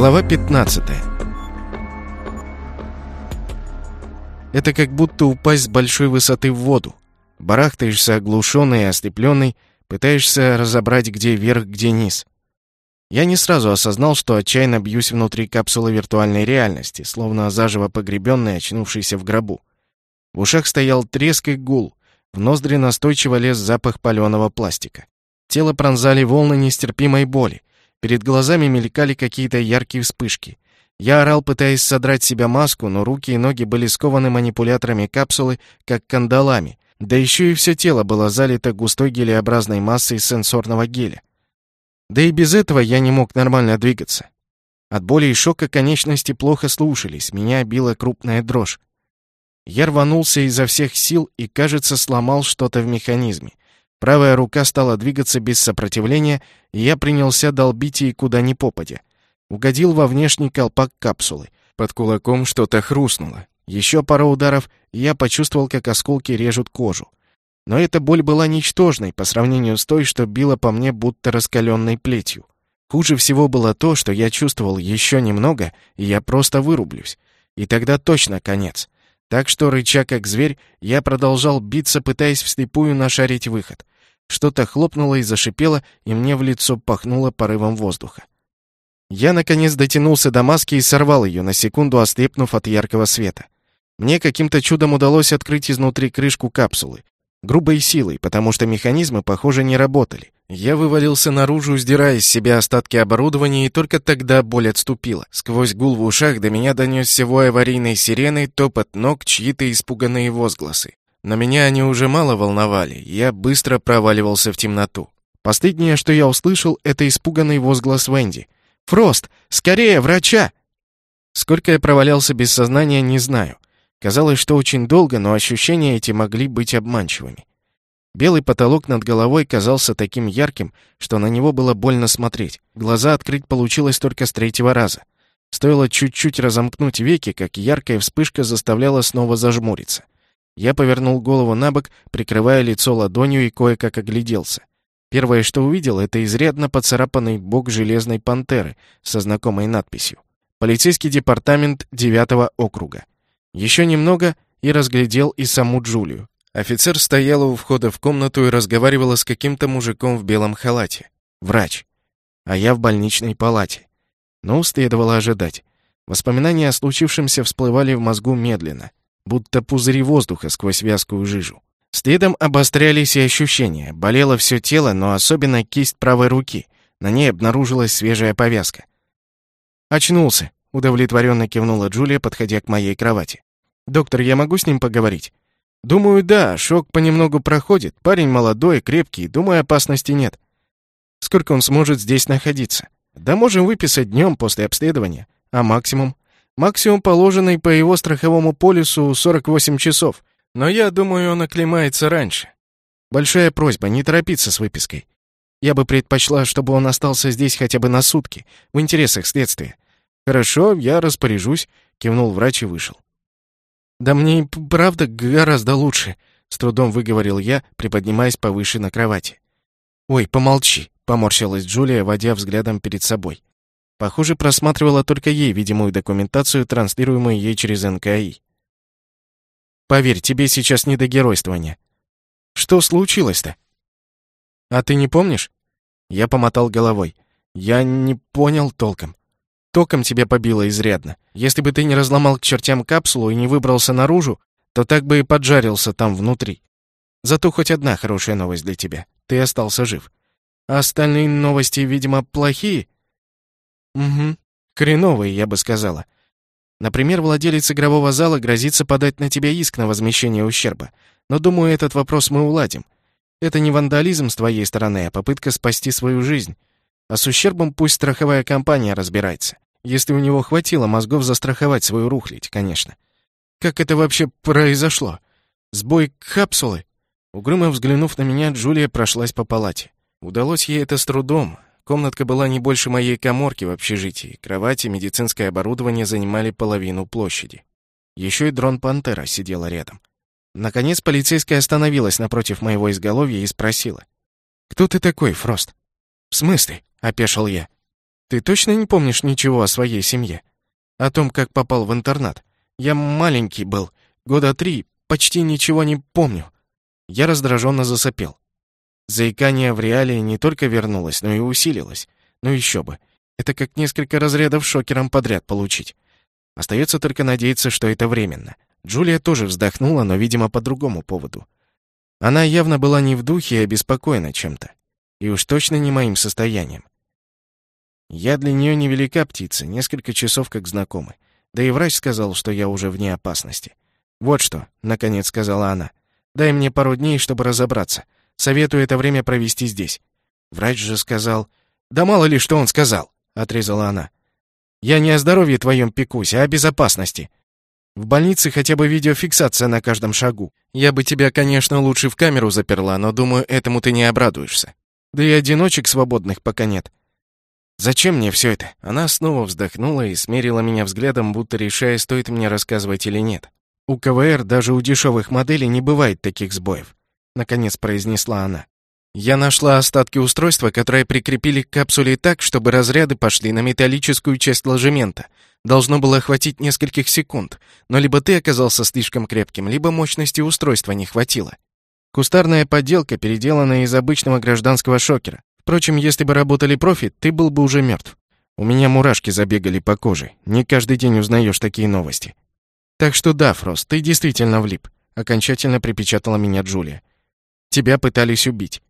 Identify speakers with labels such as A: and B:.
A: Глава 15 Это как будто упасть с большой высоты в воду. Барахтаешься оглушенный и ослепленный, пытаешься разобрать, где верх, где низ. Я не сразу осознал, что отчаянно бьюсь внутри капсулы виртуальной реальности, словно заживо погребенный, очнувшийся в гробу. В ушах стоял треск и гул, в ноздри настойчиво лез запах паленого пластика. Тело пронзали волны нестерпимой боли. Перед глазами мелькали какие-то яркие вспышки. Я орал, пытаясь содрать себя маску, но руки и ноги были скованы манипуляторами капсулы, как кандалами. Да еще и все тело было залито густой гелеобразной массой сенсорного геля. Да и без этого я не мог нормально двигаться. От боли и шока конечности плохо слушались, меня била крупная дрожь. Я рванулся изо всех сил и, кажется, сломал что-то в механизме. Правая рука стала двигаться без сопротивления, и я принялся долбить ей куда ни попадя. Угодил во внешний колпак капсулы. Под кулаком что-то хрустнуло. Еще пара ударов, и я почувствовал, как осколки режут кожу. Но эта боль была ничтожной по сравнению с той, что била по мне будто раскаленной плетью. Хуже всего было то, что я чувствовал еще немного, и я просто вырублюсь. И тогда точно конец. Так что, рыча как зверь, я продолжал биться, пытаясь вслепую нашарить выход. Что-то хлопнуло и зашипело, и мне в лицо пахнуло порывом воздуха. Я, наконец, дотянулся до маски и сорвал ее, на секунду ослепнув от яркого света. Мне каким-то чудом удалось открыть изнутри крышку капсулы. Грубой силой, потому что механизмы, похоже, не работали. Я вывалился наружу, сдирая с себя остатки оборудования, и только тогда боль отступила. Сквозь гул в ушах до меня донесся вой аварийной сирены, топот ног, чьи-то испуганные возгласы. Но меня они уже мало волновали, я быстро проваливался в темноту. Последнее, что я услышал, это испуганный возглас Венди. «Фрост! Скорее, врача!» Сколько я провалялся без сознания, не знаю. Казалось, что очень долго, но ощущения эти могли быть обманчивыми. Белый потолок над головой казался таким ярким, что на него было больно смотреть. Глаза открыть получилось только с третьего раза. Стоило чуть-чуть разомкнуть веки, как яркая вспышка заставляла снова зажмуриться. Я повернул голову на бок, прикрывая лицо ладонью и кое-как огляделся. Первое, что увидел, это изрядно поцарапанный бок железной пантеры со знакомой надписью. Полицейский департамент 9 округа. Еще немного и разглядел и саму Джулию. Офицер стояла у входа в комнату и разговаривала с каким-то мужиком в белом халате. Врач. А я в больничной палате. Ну, следовало ожидать. Воспоминания о случившемся всплывали в мозгу медленно будто пузыри воздуха сквозь вязкую жижу. Следом обострялись и ощущения. Болело все тело, но особенно кисть правой руки. На ней обнаружилась свежая повязка. «Очнулся», — удовлетворенно кивнула Джулия, подходя к моей кровати. «Доктор, я могу с ним поговорить?» «Думаю, да, шок понемногу проходит. Парень молодой, крепкий, думаю, опасности нет. Сколько он сможет здесь находиться? Да можем выписать днем после обследования. А максимум? Максимум положенный по его страховому полису 48 часов. Но я думаю, он оклемается раньше. Большая просьба, не торопиться с выпиской. Я бы предпочла, чтобы он остался здесь хотя бы на сутки, в интересах следствия. Хорошо, я распоряжусь, кивнул врач и вышел. Да мне правда гораздо лучше, с трудом выговорил я, приподнимаясь повыше на кровати. Ой, помолчи, поморщилась Джулия, водя взглядом перед собой. Похоже, просматривала только ей видимую документацию, транслируемую ей через НКИ. Поверь, тебе сейчас не до геройствования. Что случилось-то? А ты не помнишь? Я помотал головой. Я не понял толком. Током тебя побило изрядно. Если бы ты не разломал к чертям капсулу и не выбрался наружу, то так бы и поджарился там внутри. Зато хоть одна хорошая новость для тебя. Ты остался жив. А остальные новости, видимо, плохие. Угу. Хреновые, я бы сказала. Например, владелец игрового зала грозится подать на тебя иск на возмещение ущерба. Но, думаю, этот вопрос мы уладим. Это не вандализм с твоей стороны, а попытка спасти свою жизнь. А с ущербом пусть страховая компания разбирается. Если у него хватило мозгов застраховать свою рухлядь, конечно. Как это вообще произошло? Сбой капсулы? Угрюмо взглянув на меня, Джулия прошлась по палате. Удалось ей это с трудом. Комнатка была не больше моей коморки в общежитии. Кровати, медицинское оборудование занимали половину площади. Еще и дрон «Пантера» сидела рядом. Наконец полицейская остановилась напротив моего изголовья и спросила. «Кто ты такой, Фрост?» «В смысле?» — опешил я. Ты точно не помнишь ничего о своей семье? О том, как попал в интернат? Я маленький был, года три, почти ничего не помню. Я раздраженно засопел. Заикание в реалии не только вернулось, но и усилилось. Ну еще бы. Это как несколько разрядов шокером подряд получить. Остается только надеяться, что это временно. Джулия тоже вздохнула, но, видимо, по другому поводу. Она явно была не в духе и обеспокоена чем-то. И уж точно не моим состоянием. Я для нее невелика птица, несколько часов как знакомы. Да и врач сказал, что я уже вне опасности. «Вот что», — наконец сказала она. «Дай мне пару дней, чтобы разобраться. Советую это время провести здесь». Врач же сказал... «Да мало ли, что он сказал», — отрезала она. «Я не о здоровье твоем пекусь, а о безопасности. В больнице хотя бы видеофиксация на каждом шагу. Я бы тебя, конечно, лучше в камеру заперла, но, думаю, этому ты не обрадуешься. Да и одиночек свободных пока нет. «Зачем мне все это?» Она снова вздохнула и смерила меня взглядом, будто решая, стоит мне рассказывать или нет. «У КВР даже у дешевых моделей не бывает таких сбоев», — наконец произнесла она. «Я нашла остатки устройства, которое прикрепили к капсуле так, чтобы разряды пошли на металлическую часть ложемента. Должно было хватить нескольких секунд, но либо ты оказался слишком крепким, либо мощности устройства не хватило. Кустарная подделка, переделанная из обычного гражданского шокера. Впрочем, если бы работали профи, ты был бы уже мертв. У меня мурашки забегали по коже. Не каждый день узнаешь такие новости. Так что да, Фрост, ты действительно влип. Окончательно припечатала меня Джулия. Тебя пытались убить.